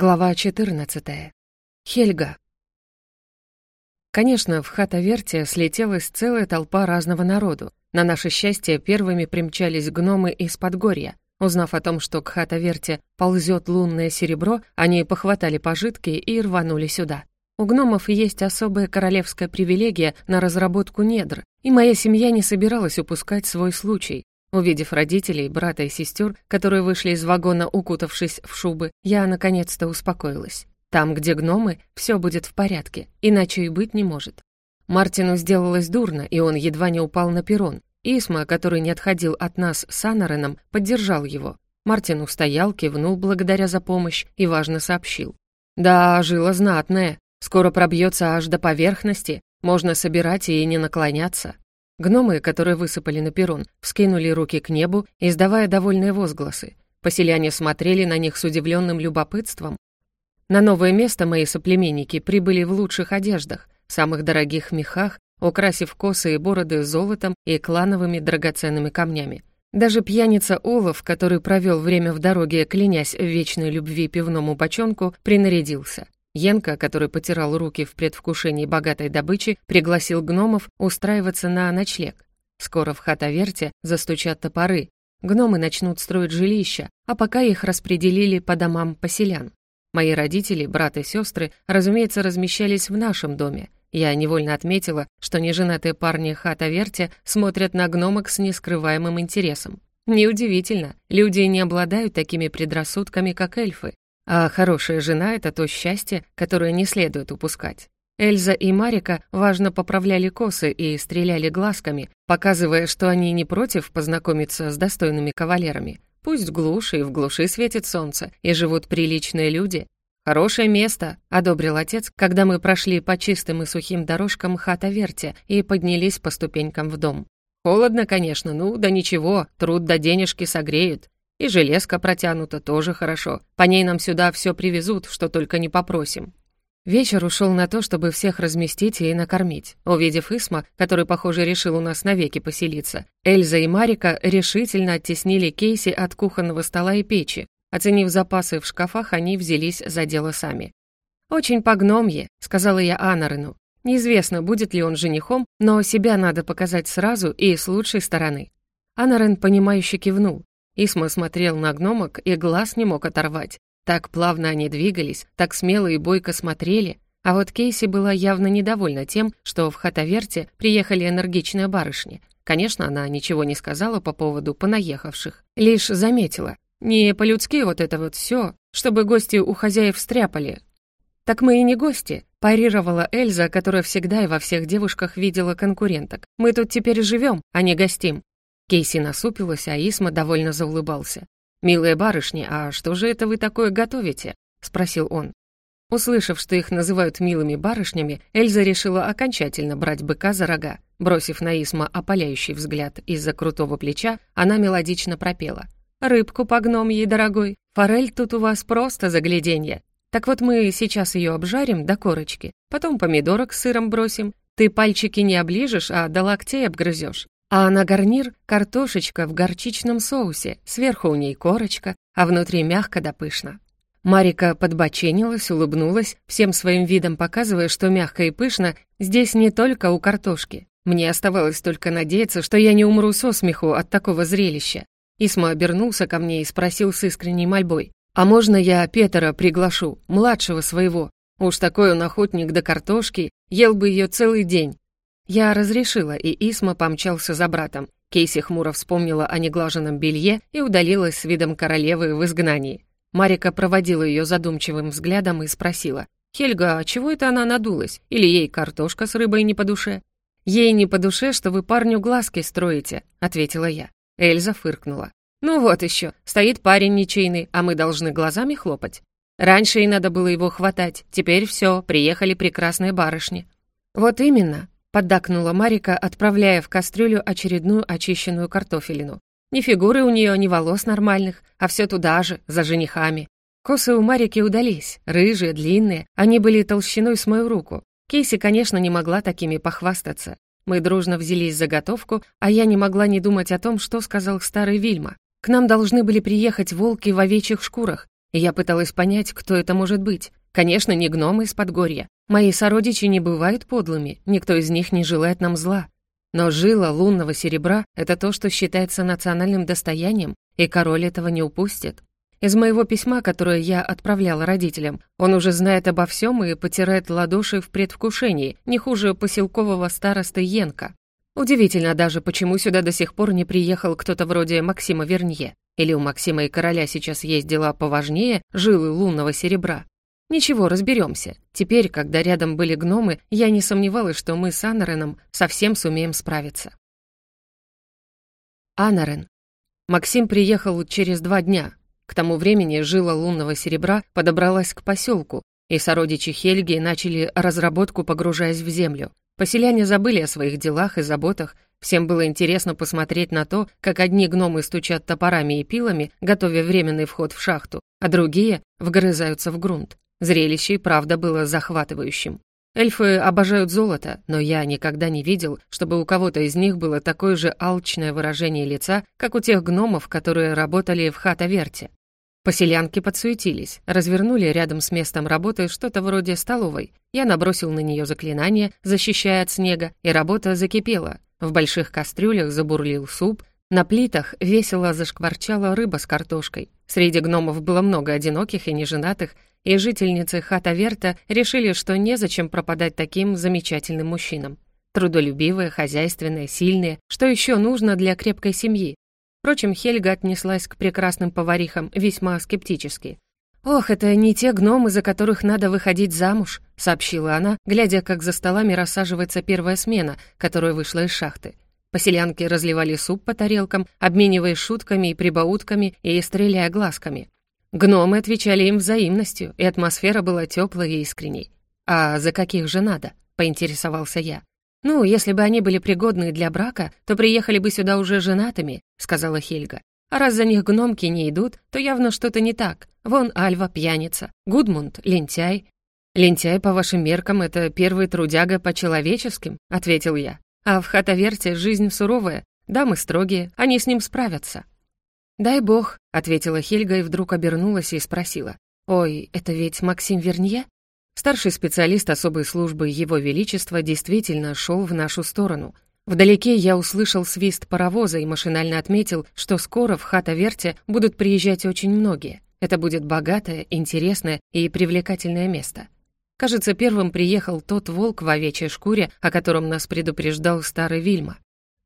Глава 14. Хельга. Конечно, в Хатаверте слетелась целая толпа разного народу. На наше счастье, первыми примчались гномы из Подгорья. Узнав о том, что к Хатаверте ползет лунное серебро, они похватали пожитки и рванули сюда. У гномов есть особая королевская привилегия на разработку недр, и моя семья не собиралась упускать свой случай. Увидев родителей, брата и сестер, которые вышли из вагона, укутавшись в шубы, я наконец-то успокоилась. Там, где гномы, все будет в порядке, иначе и быть не может. Мартину сделалось дурно, и он едва не упал на перрон. Исма, который не отходил от нас с Анареном, поддержал его. Мартин устоял, кивнул благодаря за помощь и важно сообщил. «Да, жила знатная. Скоро пробьется аж до поверхности. Можно собирать и не наклоняться. Гномы, которые высыпали на перрон, вскинули руки к небу, издавая довольные возгласы. Поселяне смотрели на них с удивленным любопытством. На новое место мои соплеменники прибыли в лучших одеждах, самых дорогих мехах, украсив косы и бороды золотом и клановыми драгоценными камнями. Даже пьяница Олаф, который провел время в дороге, клянясь в вечной любви пивному бочонку, принарядился. Йенка, который потирал руки в предвкушении богатой добычи, пригласил гномов устраиваться на ночлег. Скоро в Хатаверте застучат топоры. Гномы начнут строить жилища, а пока их распределили по домам поселян. Мои родители, брат и сестры, разумеется, размещались в нашем доме. Я невольно отметила, что неженатые парни Хатаверте смотрят на гномок с нескрываемым интересом. Неудивительно, люди не обладают такими предрассудками, как эльфы. А хорошая жена — это то счастье, которое не следует упускать. Эльза и Марика важно поправляли косы и стреляли глазками, показывая, что они не против познакомиться с достойными кавалерами. Пусть в глуши и в глуши светит солнце, и живут приличные люди. «Хорошее место», — одобрил отец, когда мы прошли по чистым и сухим дорожкам хата Верти и поднялись по ступенькам в дом. «Холодно, конечно, ну да ничего, труд да денежки согреют. И железка протянута тоже хорошо. По ней нам сюда все привезут, что только не попросим. Вечер ушел на то, чтобы всех разместить и накормить. Увидев Исма, который, похоже, решил у нас навеки поселиться, Эльза и Марика решительно оттеснили Кейси от кухонного стола и печи. Оценив запасы в шкафах, они взялись за дело сами. «Очень по-гномье», — сказала я Анарыну. «Неизвестно, будет ли он женихом, но себя надо показать сразу и с лучшей стороны». Анарен, понимающе кивнул. Исма смотрел на гномок и глаз не мог оторвать. Так плавно они двигались, так смело и бойко смотрели. А вот Кейси была явно недовольна тем, что в Хатаверте приехали энергичные барышни. Конечно, она ничего не сказала по поводу понаехавших. Лишь заметила. Не по-людски вот это вот все, чтобы гости у хозяев стряпали. «Так мы и не гости», — парировала Эльза, которая всегда и во всех девушках видела конкуренток. «Мы тут теперь живем, а не гостим. Кейси насупилась, а Исма довольно заулыбался. «Милые барышни, а что же это вы такое готовите?» — спросил он. Услышав, что их называют милыми барышнями, Эльза решила окончательно брать быка за рога. Бросив на Исма опаляющий взгляд из-за крутого плеча, она мелодично пропела. «Рыбку по ей, дорогой. Форель тут у вас просто загляденье. Так вот мы сейчас ее обжарим до корочки, потом помидорок с сыром бросим. Ты пальчики не оближешь, а до локтей обгрызешь. А на гарнир картошечка в горчичном соусе, сверху у ней корочка, а внутри мягко да пышно. Марика подбоченилась, улыбнулась, всем своим видом показывая, что мягко и пышно здесь не только у картошки. Мне оставалось только надеяться, что я не умру со смеху от такого зрелища. Исма обернулся ко мне и спросил с искренней мольбой. «А можно я Петера приглашу, младшего своего? Уж такой он охотник до картошки, ел бы ее целый день. Я разрешила, и Исма помчался за братом. Кейси хмуро вспомнила о неглаженном белье и удалилась с видом королевы в изгнании. Марика проводила ее задумчивым взглядом и спросила. «Хельга, а чего это она надулась? Или ей картошка с рыбой не по душе?» «Ей не по душе, что вы парню глазки строите», — ответила я. Эльза фыркнула. «Ну вот еще, стоит парень ничейный, а мы должны глазами хлопать. Раньше и надо было его хватать, теперь все, приехали прекрасные барышни». «Вот именно», поддакнула Марика, отправляя в кастрюлю очередную очищенную картофелину. Ни фигуры у нее, ни волос нормальных, а все туда же, за женихами. Косы у Марики удались, рыжие, длинные, они были толщиной с мою руку. Кейси, конечно, не могла такими похвастаться. Мы дружно взялись за готовку, а я не могла не думать о том, что сказал старый Вильма. К нам должны были приехать волки в овечьих шкурах, и я пыталась понять, кто это может быть. Конечно, не гномы из Подгорья. Мои сородичи не бывают подлыми, никто из них не желает нам зла. Но жила лунного серебра — это то, что считается национальным достоянием, и король этого не упустит. Из моего письма, которое я отправляла родителям, он уже знает обо всем и потирает ладоши в предвкушении, не хуже поселкового старосты Йенка. Удивительно даже, почему сюда до сих пор не приехал кто-то вроде Максима Вернье. Или у Максима и короля сейчас есть дела поважнее жилы лунного серебра. Ничего, разберемся. Теперь, когда рядом были гномы, я не сомневалась, что мы с Анареном совсем сумеем справиться. Анарен. Максим приехал через два дня. К тому времени жила лунного серебра подобралась к поселку, и сородичи Хельги начали разработку, погружаясь в землю. Поселяне забыли о своих делах и заботах, всем было интересно посмотреть на то, как одни гномы стучат топорами и пилами, готовя временный вход в шахту, а другие вгрызаются в грунт. Зрелище и правда было захватывающим. Эльфы обожают золото, но я никогда не видел, чтобы у кого-то из них было такое же алчное выражение лица, как у тех гномов, которые работали в Хатаверте. Поселянки подсуетились, развернули рядом с местом работы что-то вроде столовой. Я набросил на нее заклинание, защищая от снега, и работа закипела. В больших кастрюлях забурлил суп, на плитах весело зашкварчала рыба с картошкой. Среди гномов было много одиноких и неженатых, и жительницы Хатаверта решили, что незачем пропадать таким замечательным мужчинам. Трудолюбивые, хозяйственные, сильные, что еще нужно для крепкой семьи. Впрочем, Хельга отнеслась к прекрасным поварихам весьма скептически. «Ох, это не те гномы, за которых надо выходить замуж», — сообщила она, глядя, как за столами рассаживается первая смена, которая вышла из шахты. Поселянки разливали суп по тарелкам, обмениваясь шутками и прибаутками и стреляя глазками. Гномы отвечали им взаимностью, и атмосфера была теплой и искренней. «А за каких же надо?» — поинтересовался я. «Ну, если бы они были пригодны для брака, то приехали бы сюда уже женатыми», — сказала Хельга. «А раз за них гномки не идут, то явно что-то не так. Вон Альва пьяница, Гудмунд — лентяй». «Лентяй, по вашим меркам, это первый трудяга по человеческим», — ответил я. А в Хатаверте жизнь суровая, дамы строгие, они с ним справятся». «Дай бог», — ответила Хельга и вдруг обернулась и спросила. «Ой, это ведь Максим Вернье?» Старший специалист особой службы Его Величества действительно шел в нашу сторону. Вдалеке я услышал свист паровоза и машинально отметил, что скоро в Хатаверте будут приезжать очень многие. Это будет богатое, интересное и привлекательное место. Кажется, первым приехал тот волк в овечьей шкуре, о котором нас предупреждал старый Вильма.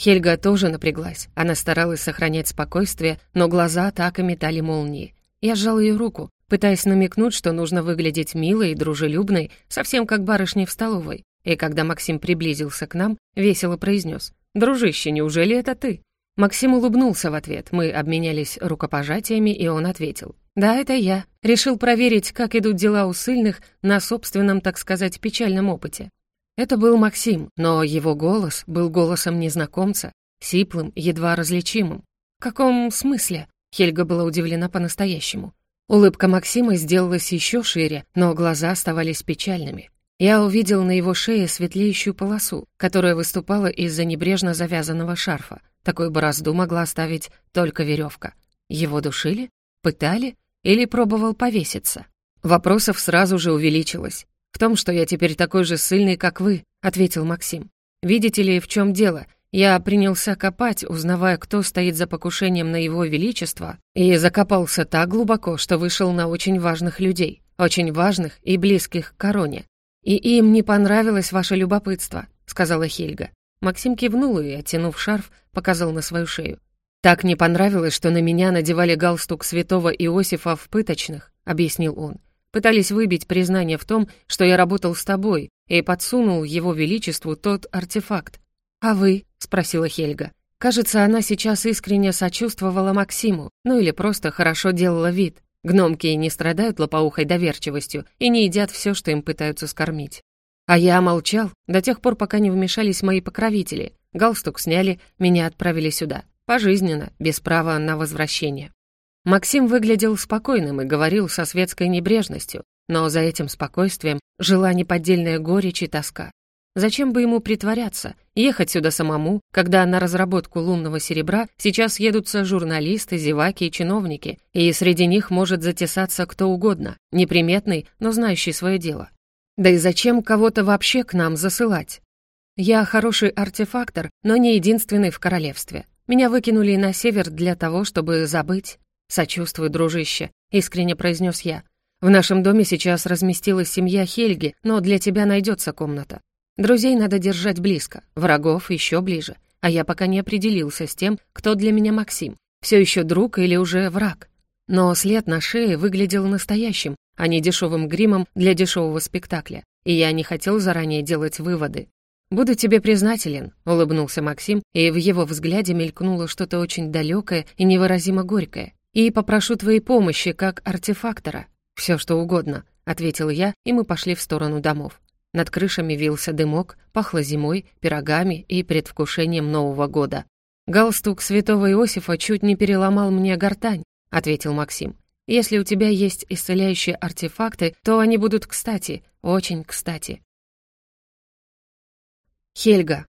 Хельга тоже напряглась. Она старалась сохранять спокойствие, но глаза так и метали молнии. Я сжал ее руку, пытаясь намекнуть, что нужно выглядеть милой и дружелюбной, совсем как барышни в столовой. И когда Максим приблизился к нам, весело произнес: «Дружище, неужели это ты?» Максим улыбнулся в ответ, мы обменялись рукопожатиями, и он ответил. «Да, это я. Решил проверить, как идут дела у сыльных на собственном, так сказать, печальном опыте». Это был Максим, но его голос был голосом незнакомца, сиплым, едва различимым. «В каком смысле?» Хельга была удивлена по-настоящему. Улыбка Максима сделалась еще шире, но глаза оставались печальными. Я увидел на его шее светлеющую полосу, которая выступала из-за небрежно завязанного шарфа. Такую борозду могла оставить только веревка. Его душили? Пытали? Или пробовал повеситься? Вопросов сразу же увеличилось. «В том, что я теперь такой же сильный, как вы», — ответил Максим. «Видите ли, в чем дело? Я принялся копать, узнавая, кто стоит за покушением на его величество, и закопался так глубоко, что вышел на очень важных людей, очень важных и близких к короне. И им не понравилось ваше любопытство», — сказала Хельга. Максим кивнул и, оттянув шарф, показал на свою шею. «Так не понравилось, что на меня надевали галстук святого Иосифа в пыточных», — объяснил он. «Пытались выбить признание в том, что я работал с тобой, и подсунул его величеству тот артефакт». «А вы?» — спросила Хельга. Кажется, она сейчас искренне сочувствовала Максиму, ну или просто хорошо делала вид. Гномки не страдают лопоухой доверчивостью и не едят все, что им пытаются скормить. А я молчал до тех пор, пока не вмешались мои покровители. Галстук сняли, меня отправили сюда. Пожизненно, без права на возвращение. Максим выглядел спокойным и говорил со светской небрежностью, но за этим спокойствием жила неподдельная горечь и тоска. Зачем бы ему притворяться, ехать сюда самому, когда на разработку лунного серебра сейчас едутся журналисты, зеваки и чиновники, и среди них может затесаться кто угодно, неприметный, но знающий свое дело. Да и зачем кого-то вообще к нам засылать? Я хороший артефактор, но не единственный в королевстве. Меня выкинули на север для того, чтобы забыть. Сочувствую, дружище, искренне произнес я. В нашем доме сейчас разместилась семья Хельги, но для тебя найдется комната. Друзей надо держать близко, врагов еще ближе. А я пока не определился с тем, кто для меня Максим. Все еще друг или уже враг. Но след на шее выглядел настоящим, а не дешевым гримом для дешевого спектакля. И я не хотел заранее делать выводы. «Буду тебе признателен», — улыбнулся Максим, и в его взгляде мелькнуло что-то очень далекое и невыразимо горькое. «И попрошу твоей помощи как артефактора. Все что угодно», — ответил я, и мы пошли в сторону домов. Над крышами вился дымок, пахло зимой, пирогами и предвкушением Нового года. «Галстук святого Иосифа чуть не переломал мне гортань», — ответил Максим. «Если у тебя есть исцеляющие артефакты, то они будут кстати, очень кстати». Хельга.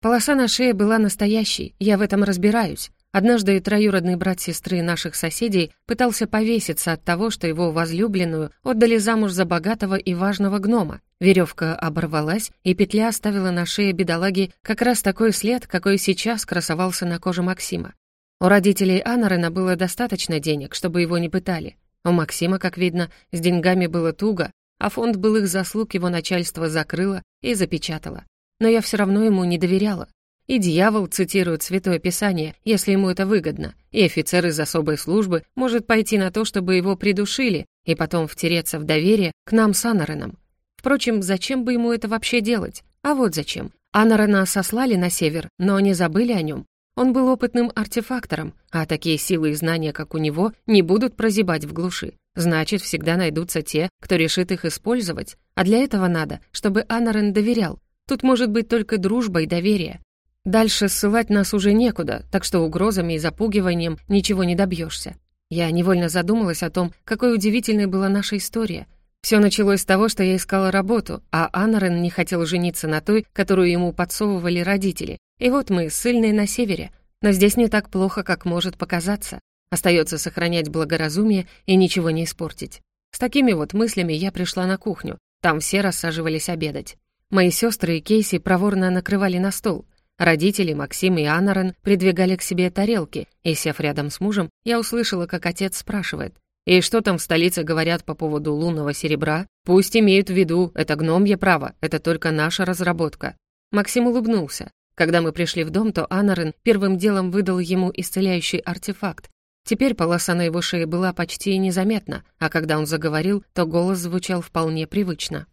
Полоса на шее была настоящей, я в этом разбираюсь. Однажды троюродный брат сестры наших соседей пытался повеситься от того, что его возлюбленную отдали замуж за богатого и важного гнома. Веревка оборвалась, и петля оставила на шее бедолаги как раз такой след, какой сейчас красовался на коже Максима. У родителей Анарена было достаточно денег, чтобы его не пытали. У Максима, как видно, с деньгами было туго, а фонд былых заслуг его начальство закрыло и запечатало. Но я все равно ему не доверяла. И дьявол цитирует Святое Писание, если ему это выгодно, и офицер из особой службы может пойти на то, чтобы его придушили, и потом втереться в доверие к нам с Анареном. Впрочем, зачем бы ему это вообще делать? А вот зачем. Анарена сослали на север, но не забыли о нем. Он был опытным артефактором, а такие силы и знания, как у него, не будут прозябать в глуши. Значит, всегда найдутся те, кто решит их использовать. А для этого надо, чтобы Анарен доверял. Тут может быть только дружба и доверие. Дальше ссылать нас уже некуда, так что угрозами и запугиванием ничего не добьешься. Я невольно задумалась о том, какой удивительной была наша история. Все началось с того, что я искала работу, а Анарен не хотел жениться на той, которую ему подсовывали родители. И вот мы с Ильной на севере. Но здесь не так плохо, как может показаться. Остается сохранять благоразумие и ничего не испортить. С такими вот мыслями я пришла на кухню. Там все рассаживались обедать. Мои сестры и Кейси проворно накрывали на стол. Родители, Максим и Анарен придвигали к себе тарелки, и, сев рядом с мужем, я услышала, как отец спрашивает. «И что там в столице говорят по поводу лунного серебра? Пусть имеют в виду, это гномье право, это только наша разработка». Максим улыбнулся. Когда мы пришли в дом, то Анарен первым делом выдал ему исцеляющий артефакт. Теперь полоса на его шее была почти незаметна, а когда он заговорил, то голос звучал вполне привычно.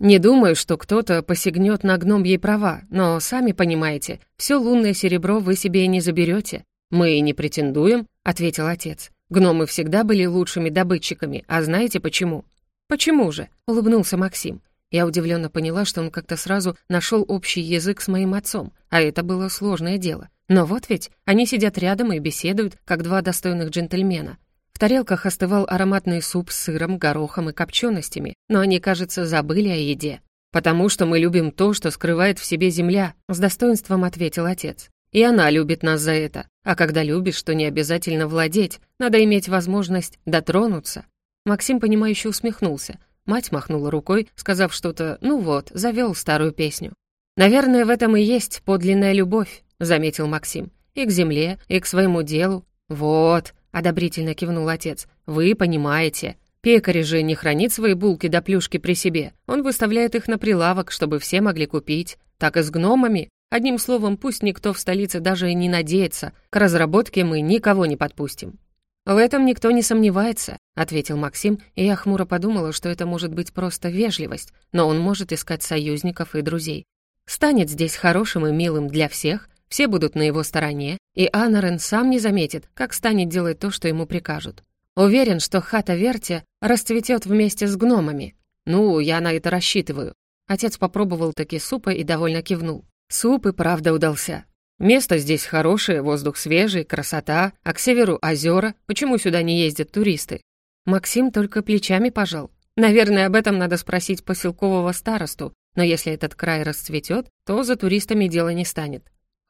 Не думаю, что кто-то посягнет на гном ей права, но, сами понимаете, все лунное серебро вы себе не заберете. Мы и не претендуем, — ответил отец. Гномы всегда были лучшими добытчиками, а знаете почему? Почему же? — улыбнулся Максим. Я удивленно поняла, что он как-то сразу нашел общий язык с моим отцом, а это было сложное дело. Но вот ведь они сидят рядом и беседуют, как два достойных джентльмена. В тарелках остывал ароматный суп с сыром, горохом и копченостями, но они, кажется, забыли о еде. «Потому что мы любим то, что скрывает в себе земля», — с достоинством ответил отец. «И она любит нас за это. А когда любишь, то не обязательно владеть, надо иметь возможность дотронуться». Максим, понимающе усмехнулся. Мать махнула рукой, сказав что-то «ну вот, завел старую песню». «Наверное, в этом и есть подлинная любовь», — заметил Максим. «И к земле, и к своему делу». «Вот», одобрительно кивнул отец. «Вы понимаете. Пекарь же не хранит свои булки до плюшки при себе. Он выставляет их на прилавок, чтобы все могли купить. Так и с гномами. Одним словом, пусть никто в столице даже и не надеется. К разработке мы никого не подпустим». «В этом никто не сомневается», — ответил Максим, и я хмуро подумала, что это может быть просто вежливость, но он может искать союзников и друзей. Станет здесь хорошим и милым для всех, все будут на его стороне, и Анарен сам не заметит, как станет делать то, что ему прикажут. Уверен, что хата Верти расцветет вместе с гномами. Ну, я на это рассчитываю. Отец попробовал таки супа и довольно кивнул. Суп и правда удался. Место здесь хорошее, воздух свежий, красота, а к северу озера. Почему сюда не ездят туристы? Максим только плечами пожал. Наверное, об этом надо спросить поселкового старосту. но если этот край расцветет, то за туристами дело не станет.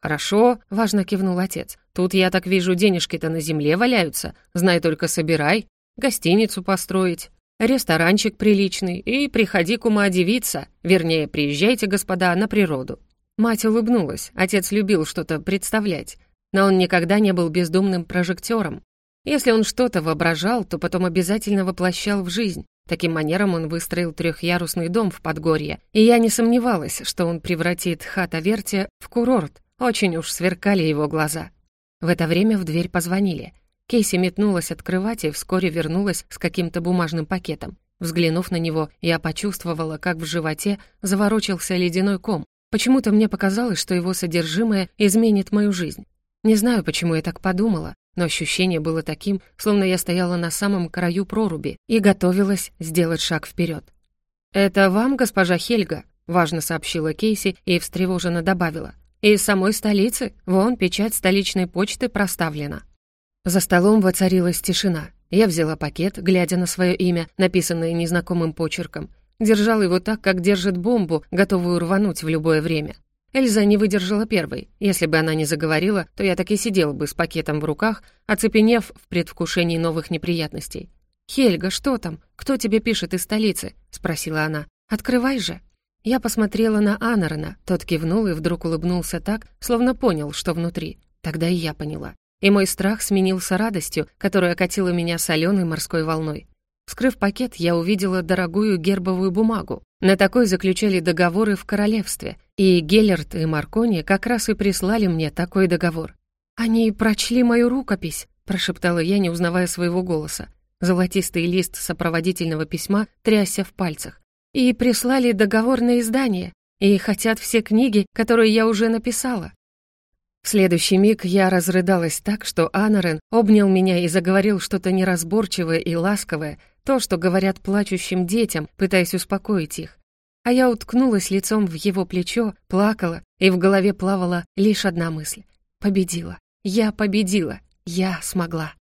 «Хорошо», — важно кивнул отец. «Тут, я так вижу, денежки-то на земле валяются. Знай только собирай. Гостиницу построить, ресторанчик приличный и приходи к ума девица. Вернее, приезжайте, господа, на природу». Мать улыбнулась. Отец любил что-то представлять. Но он никогда не был бездумным прожектором. Если он что-то воображал, то потом обязательно воплощал в жизнь. Таким манером он выстроил трехъярусный дом в Подгорье, и я не сомневалась, что он превратит хата Верти в курорт. Очень уж сверкали его глаза. В это время в дверь позвонили. Кейси метнулась открывать и вскоре вернулась с каким-то бумажным пакетом. Взглянув на него, я почувствовала, как в животе заворочился ледяной ком. Почему-то мне показалось, что его содержимое изменит мою жизнь. Не знаю, почему я так подумала, но ощущение было таким, словно я стояла на самом краю проруби и готовилась сделать шаг вперед. «Это вам, госпожа Хельга?» — важно сообщила Кейси и встревоженно добавила. «Из самой столицы? Вон, печать столичной почты проставлена». За столом воцарилась тишина. Я взяла пакет, глядя на свое имя, написанное незнакомым почерком. Держала его так, как держит бомбу, готовую рвануть в любое время. Эльза не выдержала первой. Если бы она не заговорила, то я так и сидела бы с пакетом в руках, оцепенев в предвкушении новых неприятностей. «Хельга, что там? Кто тебе пишет из столицы?» — спросила она. «Открывай же». Я посмотрела на Анарона, тот кивнул и вдруг улыбнулся так, словно понял, что внутри. Тогда и я поняла. И мой страх сменился радостью, которая окатила меня соленой морской волной. Вскрыв пакет, я увидела дорогую гербовую бумагу. На такой заключали договоры в королевстве, и Геллерт и Маркони как раз и прислали мне такой договор. «Они прочли мою рукопись», — прошептала я, не узнавая своего голоса. Золотистый лист сопроводительного письма трясся в пальцах. «И прислали договор на издание, и хотят все книги, которые я уже написала». В следующий миг я разрыдалась так, что Анарен обнял меня и заговорил что-то неразборчивое и ласковое, то, что говорят плачущим детям, пытаясь успокоить их. А я уткнулась лицом в его плечо, плакала, и в голове плавала лишь одна мысль. Победила. Я победила. Я смогла.